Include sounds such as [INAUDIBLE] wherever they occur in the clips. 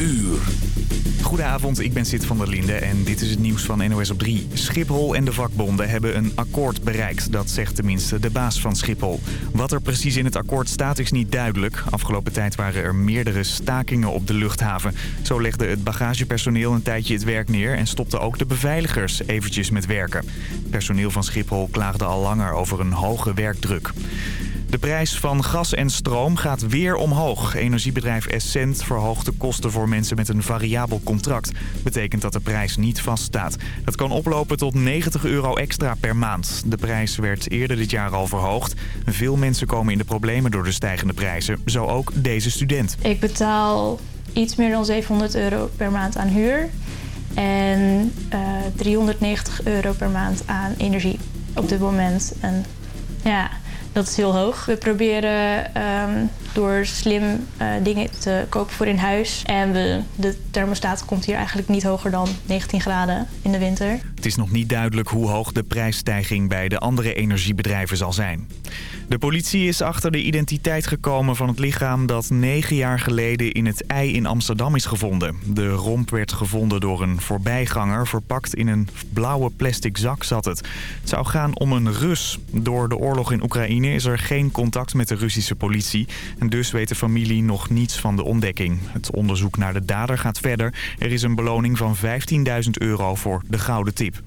uur. Goedenavond, ik ben Sid van der Linde en dit is het nieuws van NOS op 3. Schiphol en de vakbonden hebben een akkoord bereikt. Dat zegt tenminste de baas van Schiphol. Wat er precies in het akkoord staat is niet duidelijk. Afgelopen tijd waren er meerdere stakingen op de luchthaven. Zo legde het bagagepersoneel een tijdje het werk neer... en stopten ook de beveiligers eventjes met werken. Personeel van Schiphol klaagde al langer over een hoge werkdruk. De prijs van gas en stroom gaat weer omhoog. Energiebedrijf Essent verhoogt de kosten voor mensen met een variabel contract. Betekent dat de prijs niet vaststaat. Dat kan oplopen tot 90 euro extra per maand. De prijs werd eerder dit jaar al verhoogd. Veel mensen komen in de problemen door de stijgende prijzen. Zo ook deze student. Ik betaal iets meer dan 700 euro per maand aan huur. En uh, 390 euro per maand aan energie op dit moment. En ja... Dat is heel hoog. We proberen um, door slim uh, dingen te kopen voor in huis. En de thermostaat komt hier eigenlijk niet hoger dan 19 graden in de winter. Het is nog niet duidelijk hoe hoog de prijsstijging bij de andere energiebedrijven zal zijn. De politie is achter de identiteit gekomen van het lichaam dat negen jaar geleden in het ei in Amsterdam is gevonden. De romp werd gevonden door een voorbijganger. Verpakt in een blauwe plastic zak zat het. Het zou gaan om een Rus. Door de oorlog in Oekraïne is er geen contact met de Russische politie. En dus weet de familie nog niets van de ontdekking. Het onderzoek naar de dader gaat verder. Er is een beloning van 15.000 euro voor de gouden tip.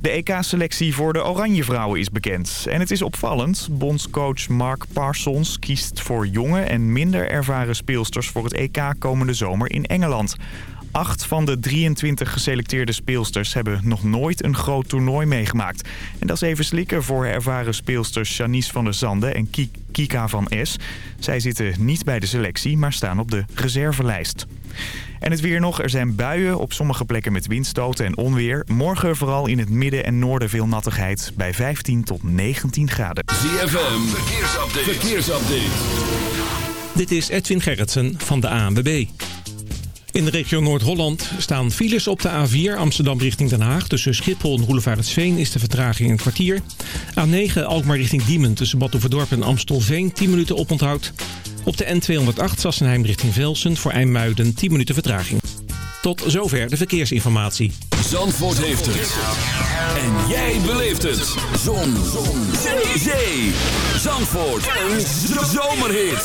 De EK-selectie voor de Oranje Vrouwen is bekend. En het is opvallend. Bondscoach Mark Parsons kiest voor jonge en minder ervaren speelsters voor het EK komende zomer in Engeland. Acht van de 23 geselecteerde speelsters hebben nog nooit een groot toernooi meegemaakt. En dat is even slikken voor ervaren speelsters Janice van der Zande en Kika van S. Zij zitten niet bij de selectie, maar staan op de reservelijst. En het weer nog. Er zijn buien op sommige plekken met windstoten en onweer. Morgen vooral in het midden en noorden veel nattigheid. Bij 15 tot 19 graden. ZFM, verkeersupdate. verkeersupdate. Dit is Edwin Gerritsen van de ANWB. In de regio Noord-Holland staan files op de A4 Amsterdam richting Den Haag. Tussen Schiphol en Roelevaartsveen is de vertraging een kwartier. A9 Alkmaar richting Diemen tussen Badhoevedorp en Amstelveen 10 minuten oponthoud. Op de N208 Sassenheim richting Velsen voor IJmuiden 10 minuten vertraging. Tot zover de verkeersinformatie. Zandvoort heeft het. En jij beleeft het. Zon. Zon. Zee. Zandvoort. Een zomerhit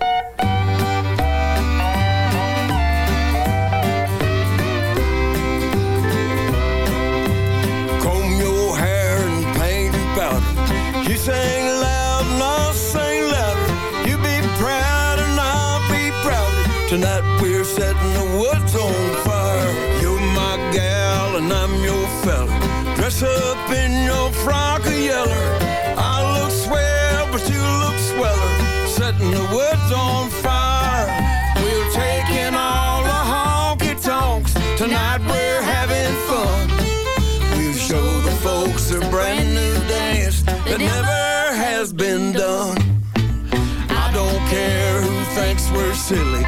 Tonight we're setting the woods on fire. You're my gal and I'm your fella. Dress up in your frock of yeller. I look swell, but you look sweller. Setting the woods on fire. We're taking all the honky tonks. Tonight we're having fun. We'll show the folks a brand new dance that never has been done. I don't care who thinks we're silly.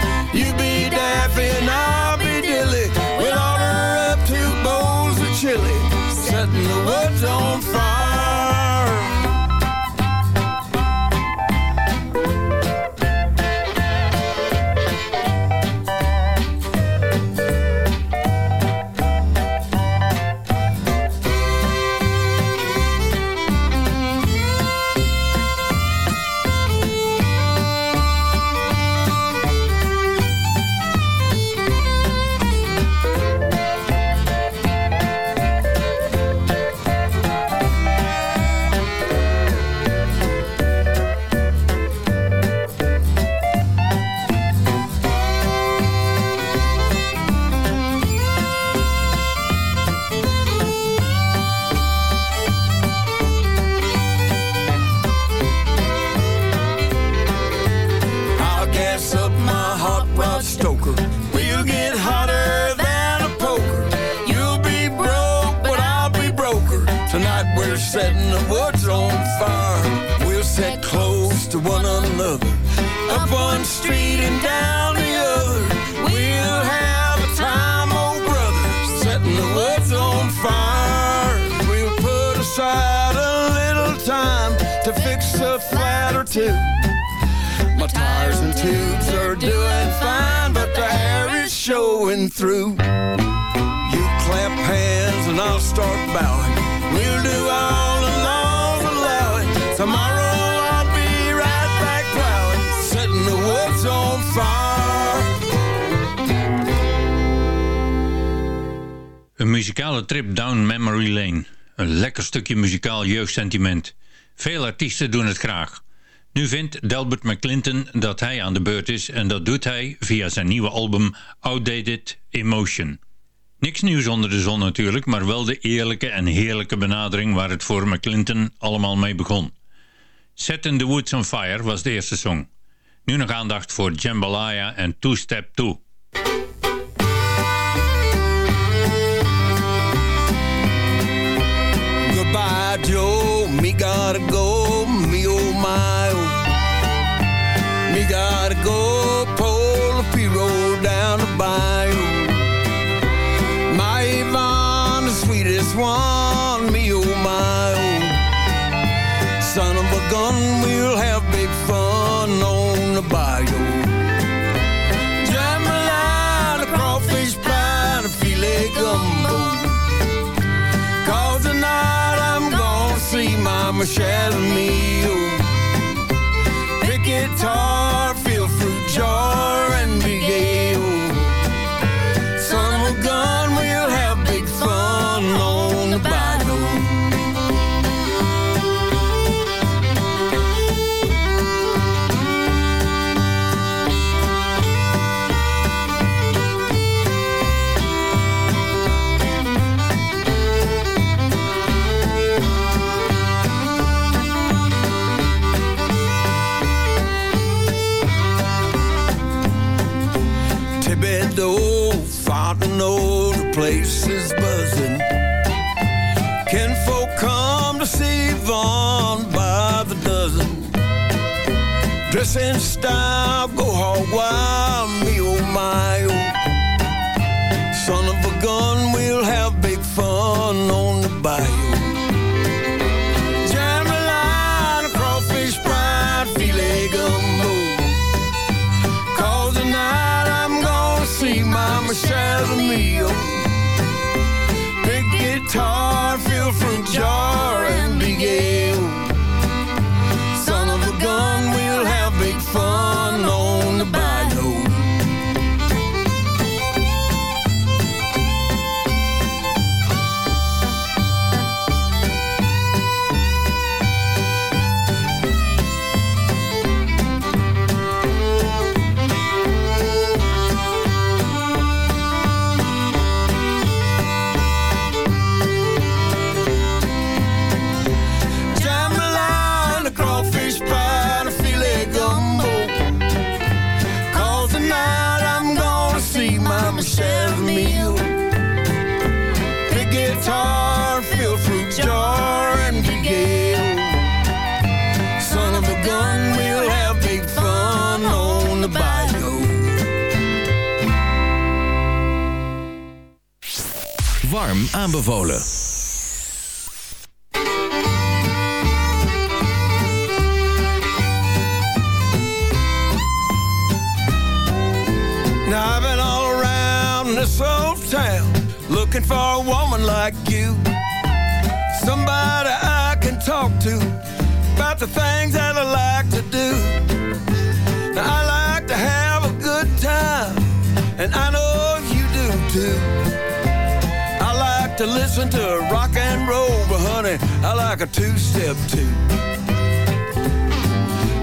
Muzikale trip down memory lane. Een lekker stukje muzikaal jeugdsentiment. Veel artiesten doen het graag. Nu vindt Delbert McClinton dat hij aan de beurt is en dat doet hij via zijn nieuwe album Outdated Emotion. Niks nieuws onder de zon natuurlijk, maar wel de eerlijke en heerlijke benadering waar het voor McClinton allemaal mee begon. Setting the Woods on Fire was de eerste song. Nu nog aandacht voor Jambalaya en Two Step Two. Michelle Mio. Pick guitar, feel Fontenot, the place is buzzing. Can Kinfolk come to see Vaughn by the dozen. Dress in style, go hog wild, me oh my oh. Son of a gun, we'll have big fun feel aanbevolen. Now I've been all around this old town looking for a woman like you. Somebody I can talk to about the things that I like to do. Now I like to have a good time, and I know you do too. To listen to rock and roll, but honey, I like a two-step too.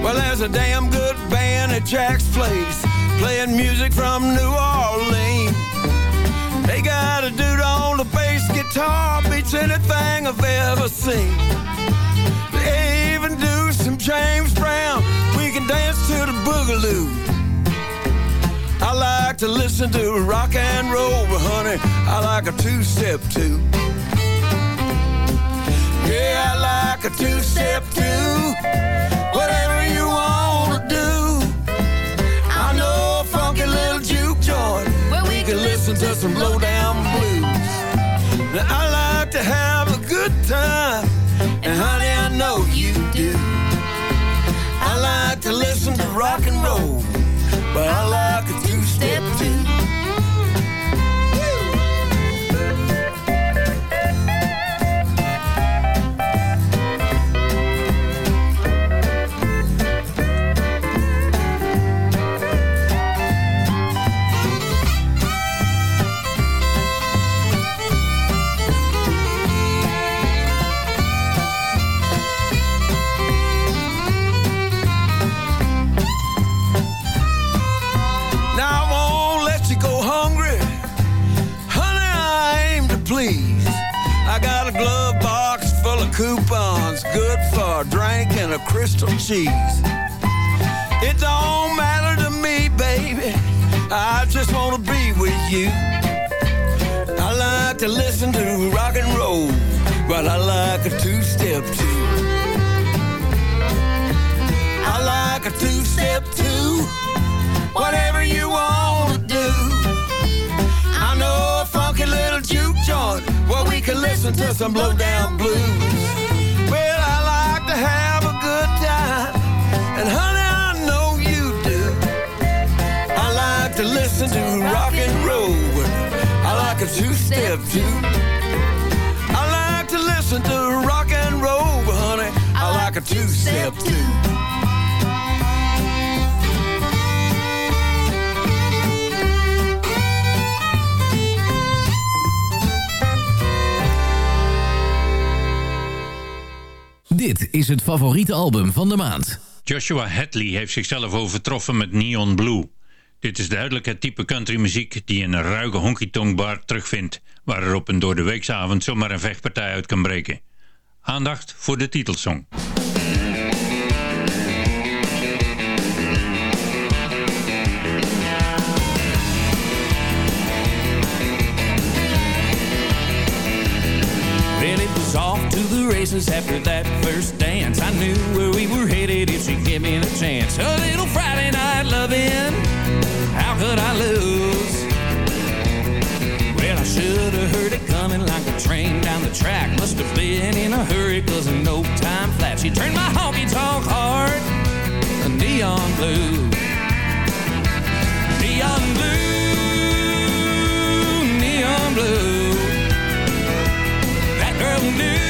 Well, there's a damn good band at Jack's Place playing music from New Orleans. They got a dude on the bass guitar, beats anything I've ever seen. They even do some James Brown. We can dance to the boogaloo. I like to listen to rock and roll, but honey, I like a two-step too. Yeah, I a two-step too. Whatever you wanna do. I know a funky little juke joint where we can listen to some low-down blues. Now I like to have a good time, and honey, I know you do. I like to listen to rock and roll, but I like crystal cheese. It don't matter to me, baby. I just want to be with you. I like to listen to rock and roll, but I like a two-step too. I like a two-step too whatever you want to do. I know a funky little juke joint where we can listen to some low down blues. Well, I like to have and honey, I know you do. I like to listen to rock and roll. I like a two step too. I like to listen to rock and roll, honey. I like a two step too. Dit is het favoriete album van de maand. Joshua Hadley heeft zichzelf overtroffen met Neon Blue. Dit is duidelijk het type countrymuziek die je in een ruige honky-tonk bar terugvindt, waar er op een door de weeksavond zomaar een vechtpartij uit kan breken. Aandacht voor de titelsong. Races after that first dance. I knew where we were headed if she'd give me the chance. A little Friday night loving, how could I lose? Well, I should have heard it coming like a train down the track. Must have been in a hurry, cause in no time flat, she turned my honky tonk heart a neon blue. Neon blue, neon blue. That girl knew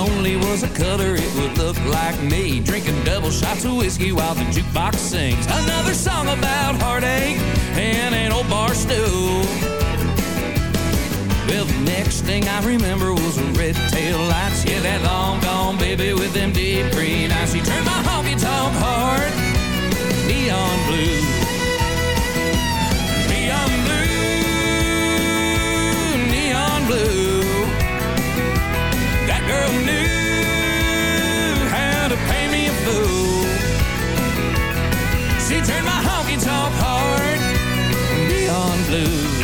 If lonely was a color, it would look like me drinking double shots of whiskey while the jukebox sings another song about heartache and an old bar stool. Well, the next thing I remember was the red tail lights. Yeah, that long gone baby with them deep green eyes. She turned my honky tonk heart neon blue. Turned my honky tonk heart neon blue.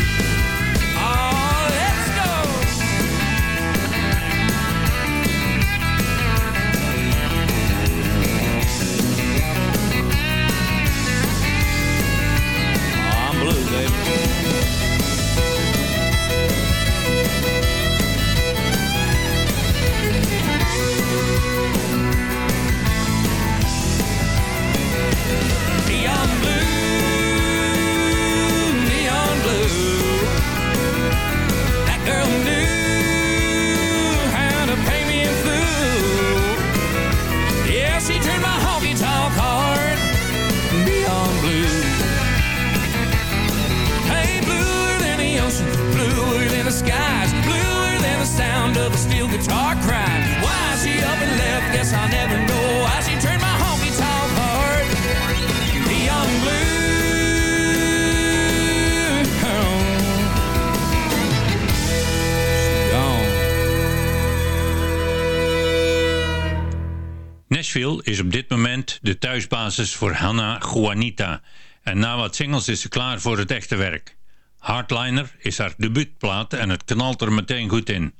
Is op dit moment de thuisbasis voor Hannah Juanita. En na wat singles is ze klaar voor het echte werk. Hardliner is haar debuutplaat en het knalt er meteen goed in.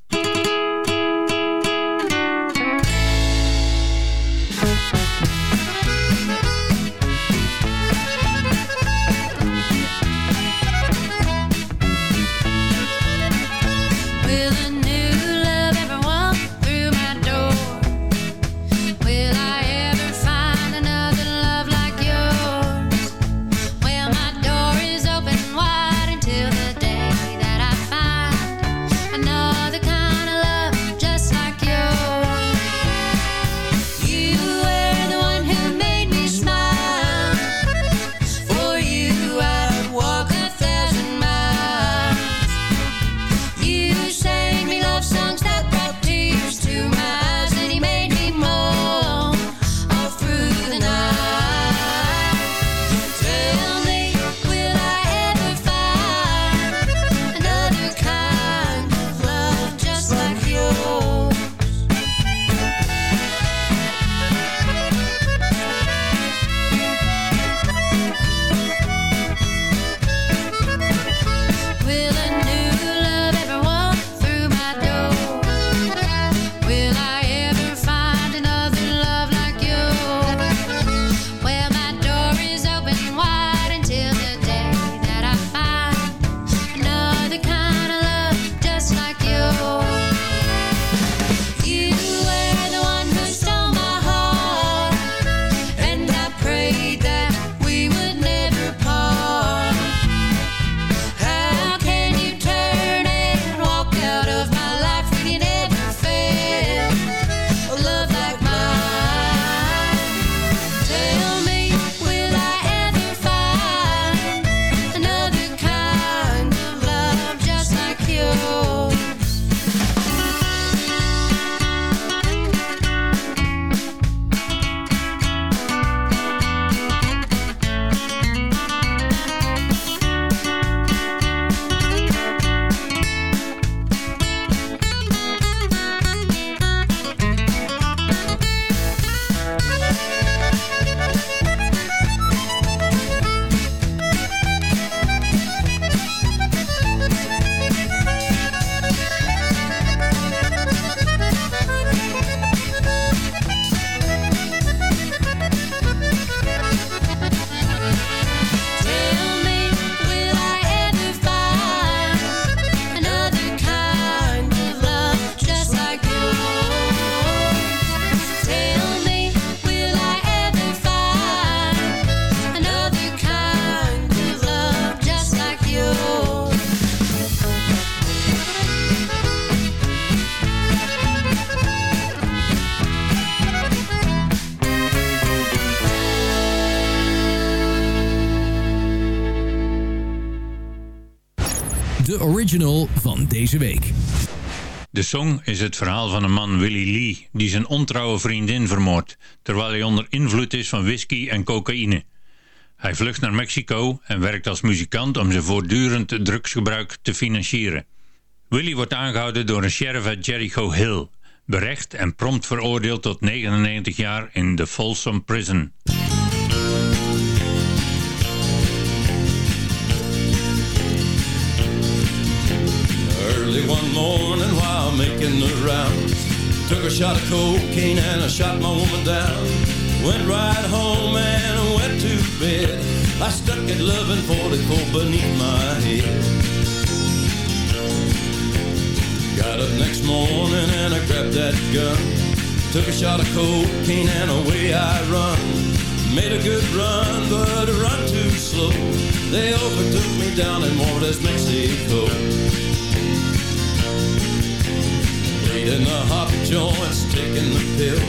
Original van deze week. De song is het verhaal van een man, Willie Lee, die zijn ontrouwe vriendin vermoordt, terwijl hij onder invloed is van whisky en cocaïne. Hij vlucht naar Mexico en werkt als muzikant om zijn voortdurend drugsgebruik te financieren. Willie wordt aangehouden door een sheriff uit Jericho Hill, berecht en prompt veroordeeld tot 99 jaar in de Folsom Prison. Took a shot of cocaine and I shot my woman down. Went right home and went to bed. I stuck at 1144 beneath my head. Got up next morning and I grabbed that gun. Took a shot of cocaine and away I run. Made a good run, but a run too slow. They overtook me down in Juarez, Mexico. In the hot joints, taking the pill.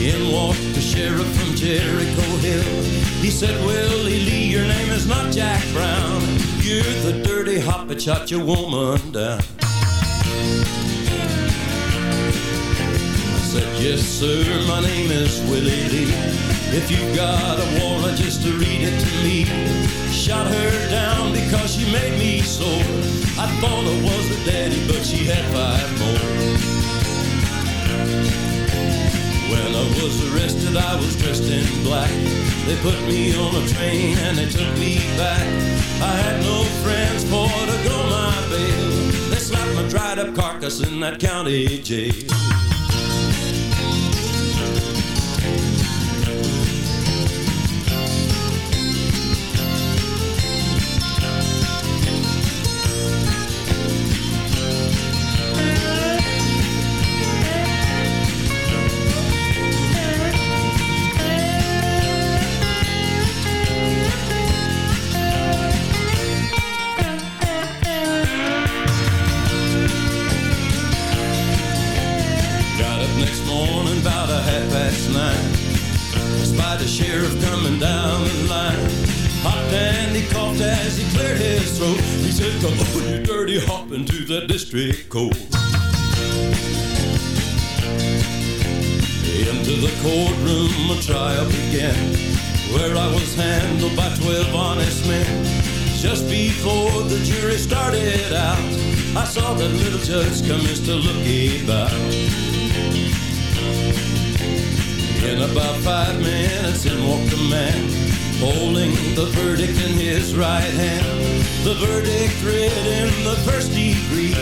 In walked the sheriff from Jericho Hill. He said, Willie Lee, your name is not Jack Brown. You're the dirty hop that shot your woman down. Said, yes, sir, my name is Willie Lee. If you got a warrant, just to read it to me. Shot her down because she made me sore. I thought I was a daddy, but she had five more. When I was arrested, I was dressed in black. They put me on a train and they took me back. I had no friends for to go my bail. They slapped my dried up carcass in that county jail. The sheriff coming down the line. Hopped and he coughed as he cleared his throat. He said, Come on, you dirty hop into that district court. Into the courtroom, a trial began, where I was handled by twelve honest men. Just before the jury started out, I saw that little judge commence to look about. In about five minutes, in walked a man, holding the verdict in his right hand. The verdict read in the first degree.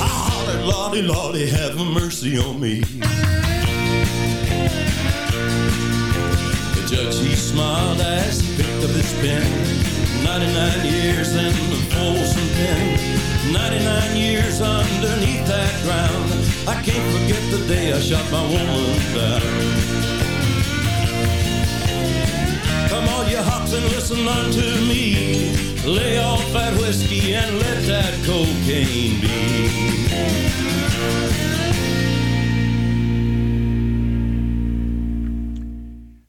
I hollered, Lordy, Lordy, have mercy on me. The judge, he smiled as he picked up his pen. 99 years in the Folsom pen. 99 years underneath that ground. I can't forget the day I shot my woman down. Hops, and listen unto me. Lay off that whiskey and let that cocaine be.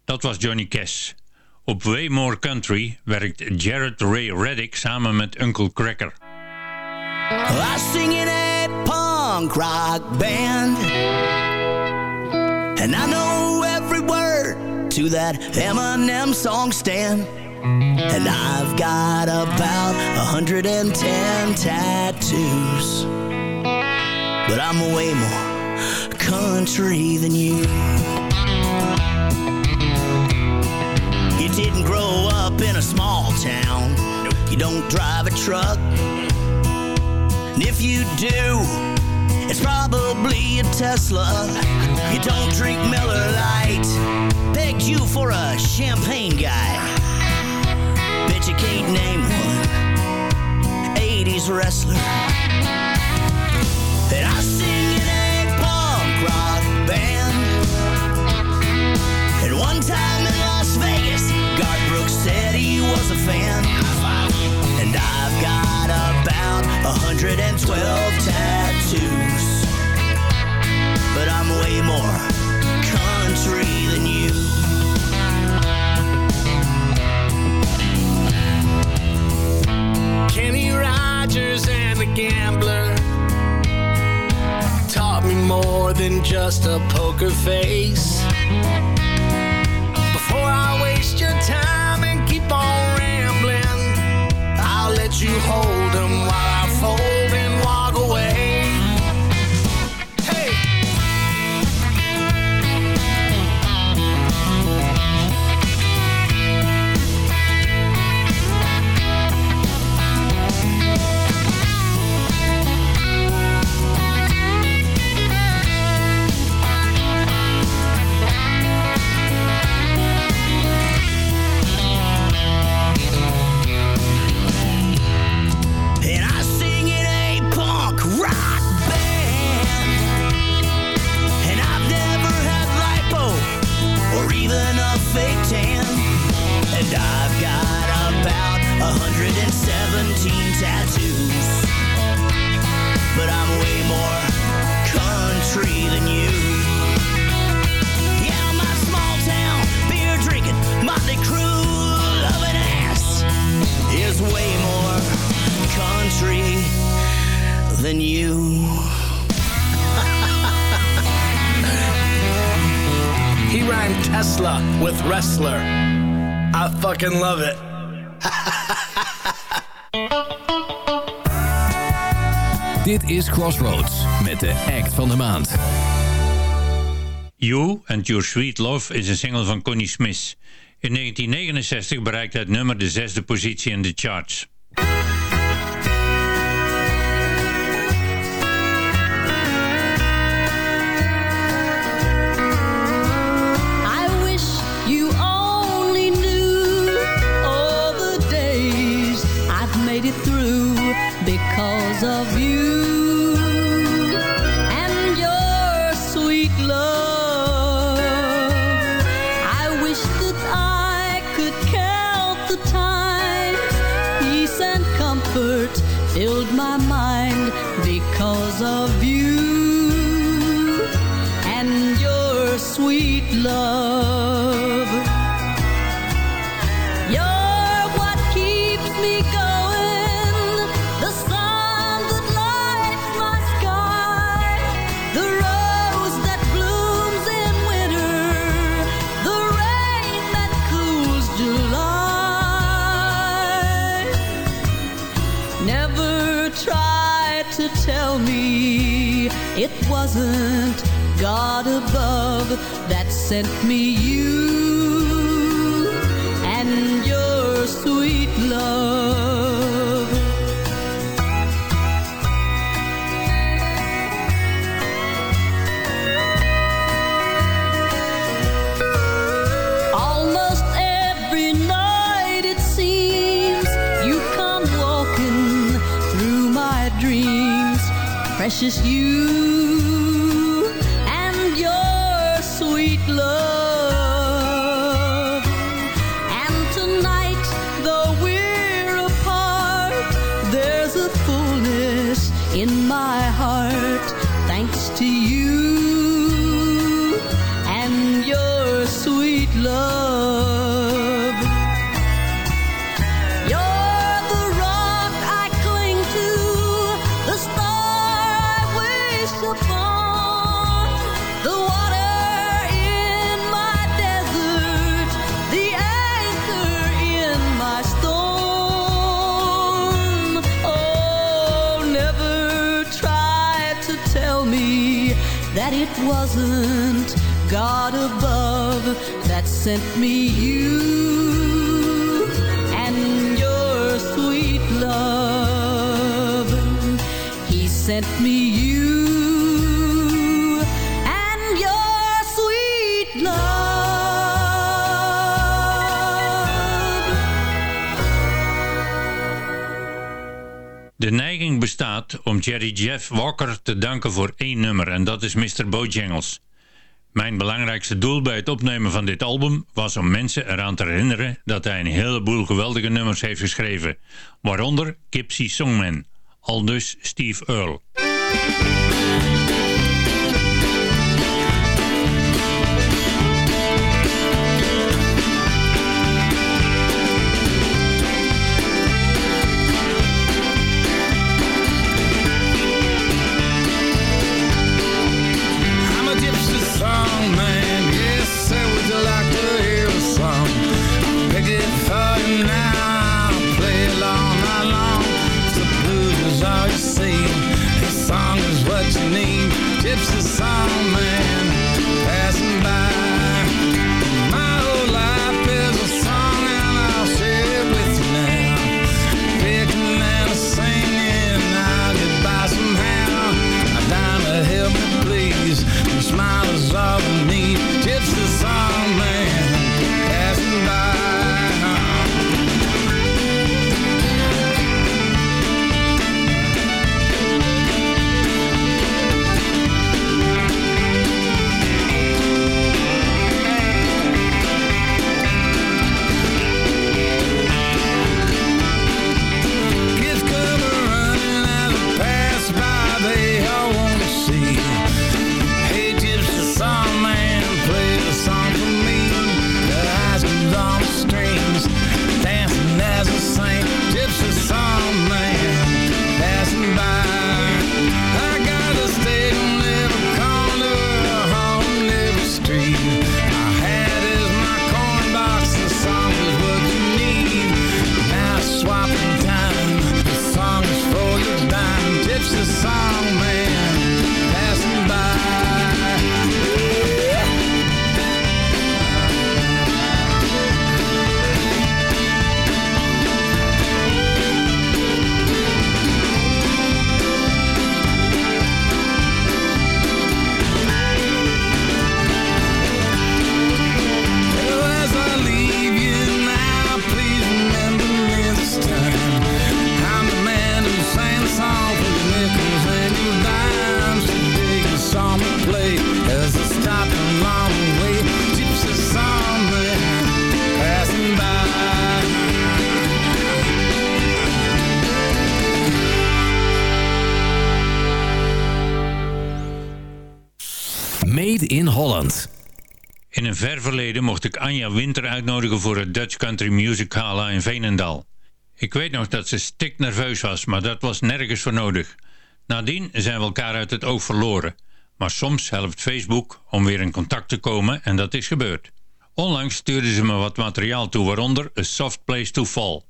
Dat was Johnny Cash. Op Waymore Country werkt Jared Ray Reddick samen met Uncle Cracker. I sing in a punk rock band. And I know to that Eminem song stand. And I've got about 110 tattoos. But I'm way more country than you. You didn't grow up in a small town. You don't drive a truck. And if you do, it's probably a Tesla. You don't drink Miller Lite. Begged you for a champagne guy. Bet you can't name one. 80s wrestler. And I sing in a punk rock band. And one time in Las Vegas, Garth Brooks said he was a fan. And I've got about 112 tattoos. But I'm way more country than you. Kenny Rogers and the gambler taught me more than just a poker face. Before I waste your time you hold them while I fold and walk away. 117 tattoos. But I'm way more country than you. Yeah, my small town, beer drinking, Motley Crue, loving ass is way more country than you. He rhymed Tesla with wrestler. I fucking love it. [LAUGHS] Dit is Crossroads met de act van de maand. You and Your Sweet Love is een single van Connie Smith. In 1969 bereikte het nummer de zesde positie in de charts. God above that sent me you. Jeff Walker te danken voor één nummer en dat is Mr. Bojangles. Mijn belangrijkste doel bij het opnemen van dit album was om mensen eraan te herinneren dat hij een heleboel geweldige nummers heeft geschreven, waaronder Gypsy Songman, aldus Steve Earl. mocht ik Anja Winter uitnodigen voor het Dutch Country Music Gala in Veenendaal. Ik weet nog dat ze stik nerveus was, maar dat was nergens voor nodig. Nadien zijn we elkaar uit het oog verloren. Maar soms helpt Facebook om weer in contact te komen en dat is gebeurd. Onlangs stuurde ze me wat materiaal toe, waaronder A Soft Place to Fall.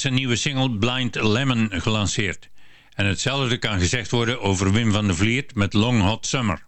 zijn nieuwe single Blind Lemon gelanceerd. En hetzelfde kan gezegd worden over Wim van der Vliert met Long Hot Summer.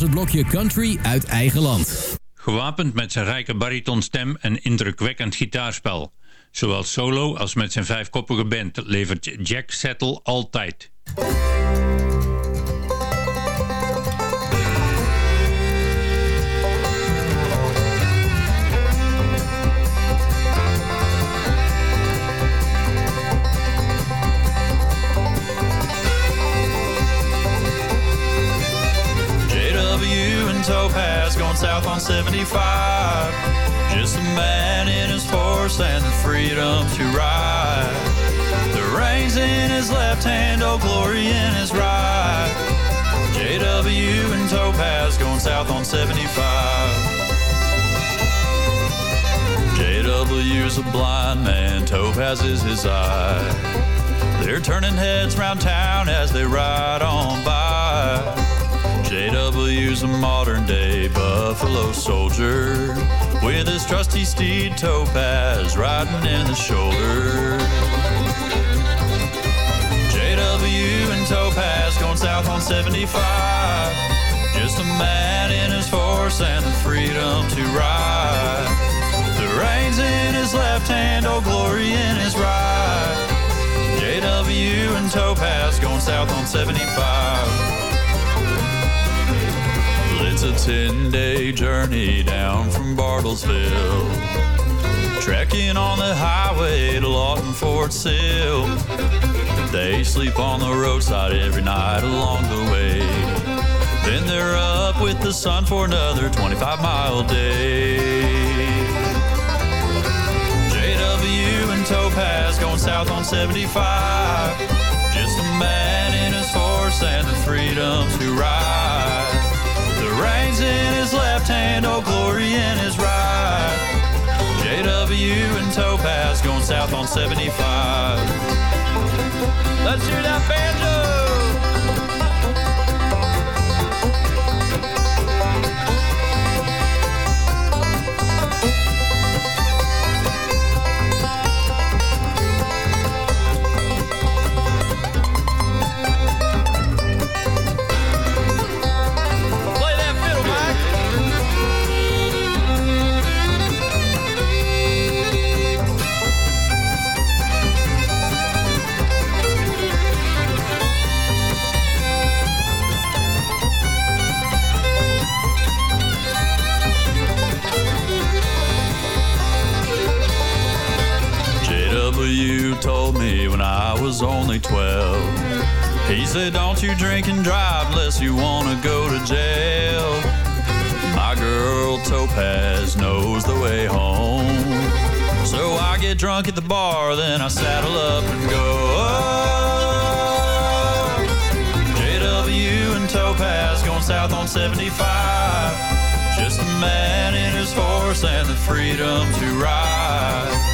het blokje country uit eigen land. Gewapend met zijn rijke baritonstem en indrukwekkend gitaarspel. Zowel solo als met zijn vijfkoppige band levert Jack Settle altijd. Topaz going south on 75. Just a man in his horse and the freedom to ride. The reins in his left hand, oh glory in his right. JW and Topaz going south on 75. JW's a blind man, Topaz is his eye. They're turning heads round town as they ride on by. JW's a modern day buffalo soldier with his trusty steed Topaz riding in the shoulder. JW and Topaz going south on 75. Just a man in his horse and the freedom to ride. The reins in his left hand, oh glory in his right. JW and Topaz going south on 75. It's a 10 day journey down from Bartlesville. Trekking on the highway to Lawton Fort Sill. They sleep on the roadside every night along the way. Then they're up with the sun for another 25 mile day. JW and Topaz going south on 75. Just a man in his horse and the freedom to ride. Reins in his left hand, oh glory in his right. JW and Topaz going south on 75. Let's hear that banjo! Was only 12. He said, Don't you drink and drive unless you want to go to jail. My girl Topaz knows the way home. So I get drunk at the bar, then I saddle up and go. JW and Topaz going south on 75. Just a man in his horse and the freedom to ride.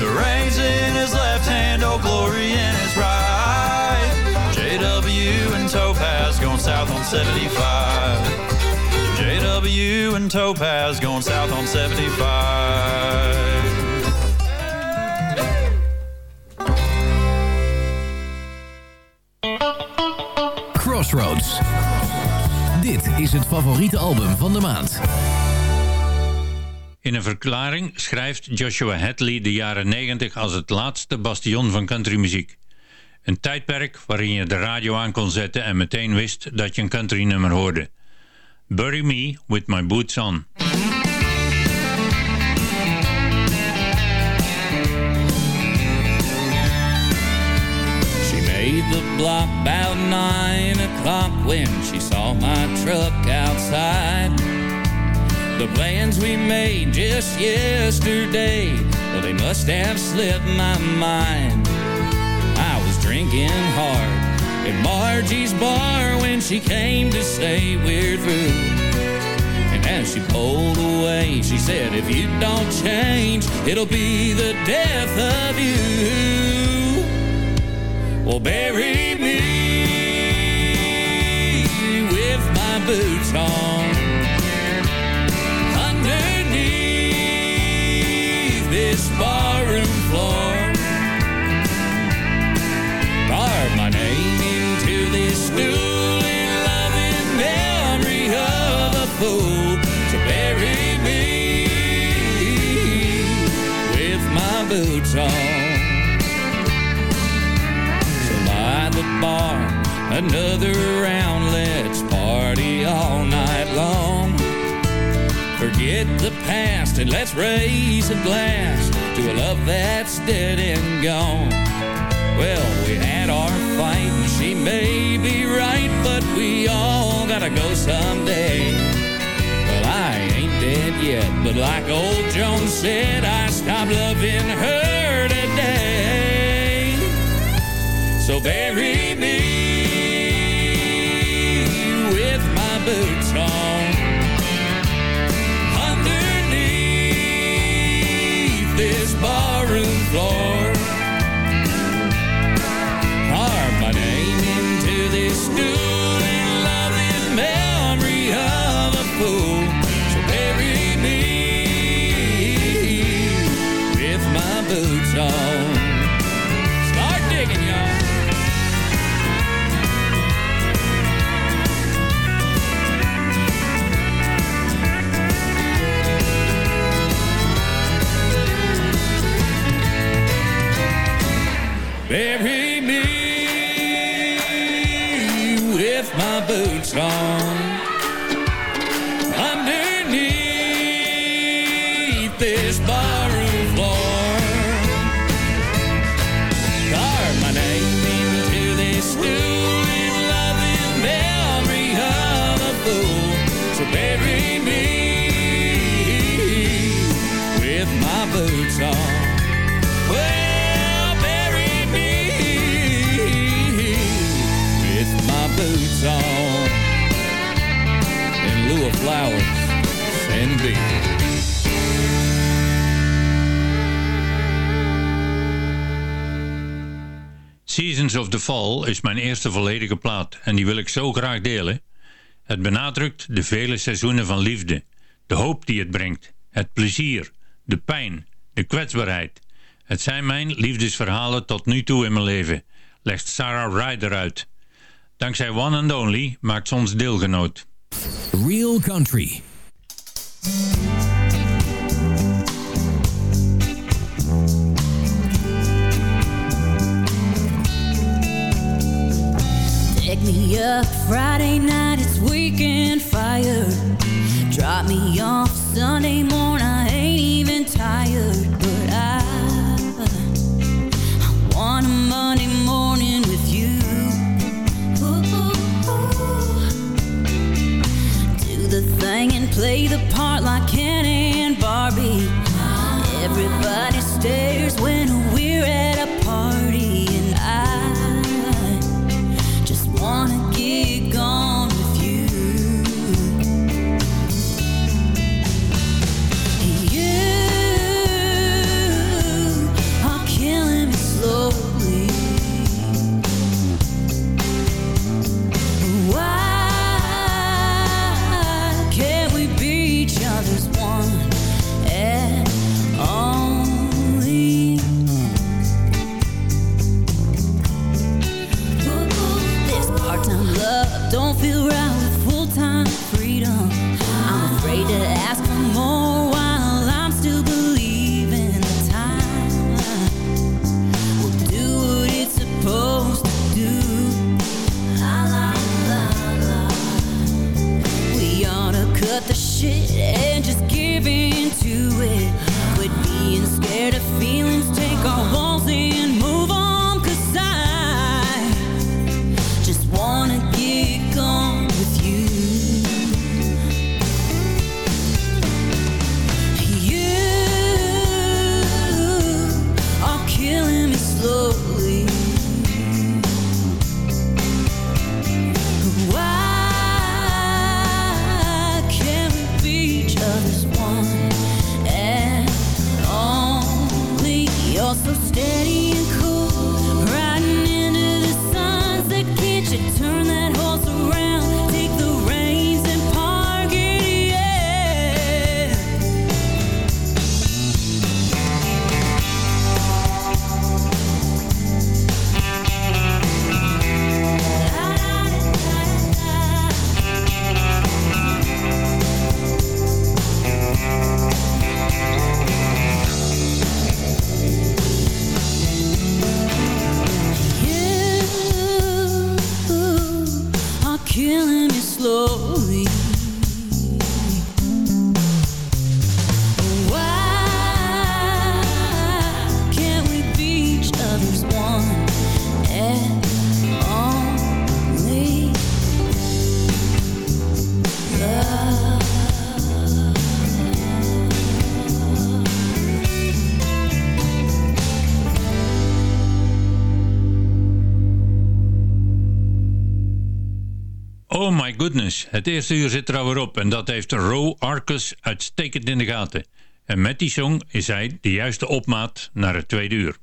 The reins in his left hand, glory in his right. JW and Topaz going south on 75. JW and Topaz going south on 75. Crossroads. Dit is het favoriete album van de maand. In een verklaring schrijft Joshua Hadley de jaren 90 als het laatste bastion van countrymuziek. Een tijdperk waarin je de radio aan kon zetten en meteen wist dat je een countrynummer hoorde. Bury Me With My Boots On. She made the block about nine o'clock when she saw my truck outside. The plans we made just yesterday, well, they must have slipped my mind. I was drinking hard at Margie's bar when she came to say we're through. And as she pulled away, she said, if you don't change, it'll be the death of you. Well, bury me with my boots on boots on. So by the bar, another round, let's party all night long. Forget the past and let's raise a glass to a love that's dead and gone. Well, we had our fight and she may be right, but we all gotta go someday. Dead yet, but like old Jones said, I stopped loving her today. So bury me with my boots boots flowers, send beer. Seasons of the Fall is mijn eerste volledige plaat en die wil ik zo graag delen. Het benadrukt de vele seizoenen van liefde, de hoop die het brengt, het plezier, de pijn, de kwetsbaarheid. Het zijn mijn liefdesverhalen tot nu toe in mijn leven, legt Sarah Ryder uit. Dankzij One and Only maakt ze ons deelgenoot. Real Country. Pick me up Friday night, it's weekend fire. Drop me off Sunday morning, I ain't even tired, but I, I want a Monday morning with thing and play the part like Ken and Barbie. Everybody stares when shit het eerste uur zit er alweer op en dat heeft Ro Arcus uitstekend in de gaten. En met die song is hij de juiste opmaat naar het tweede uur.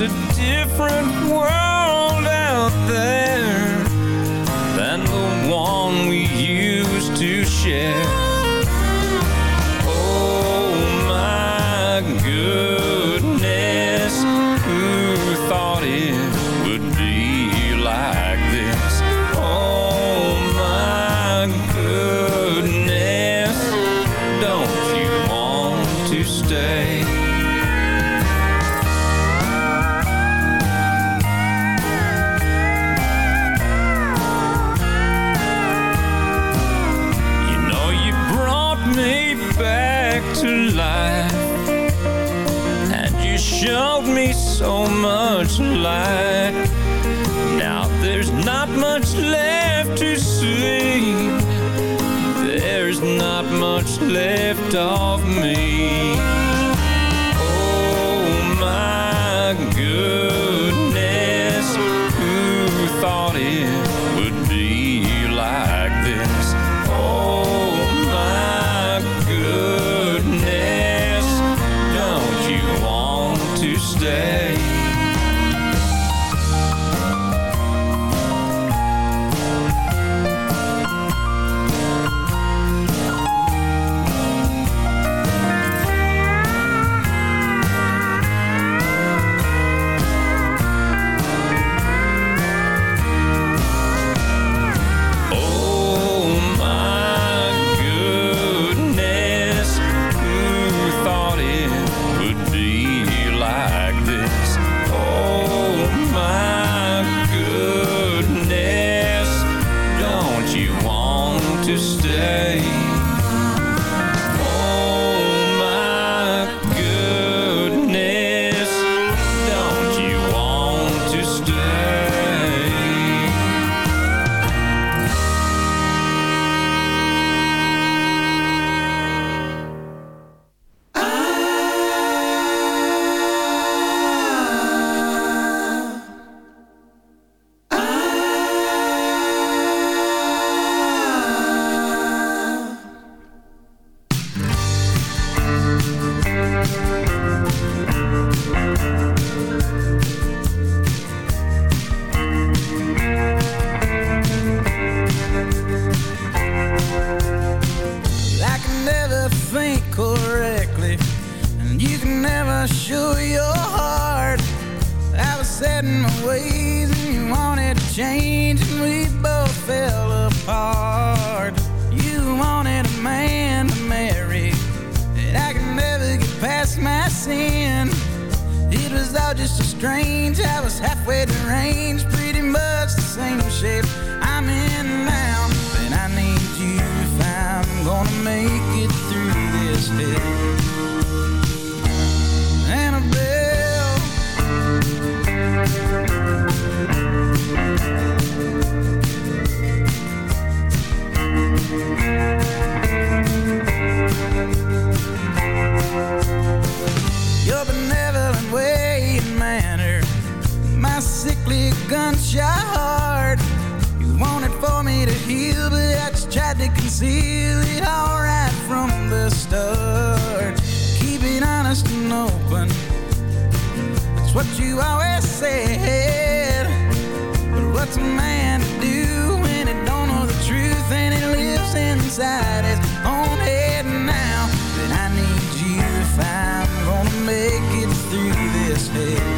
A different always said. But what's a man to do when he don't know the truth and he lives inside his own head now? But I need you if I'm gonna make it through this hell.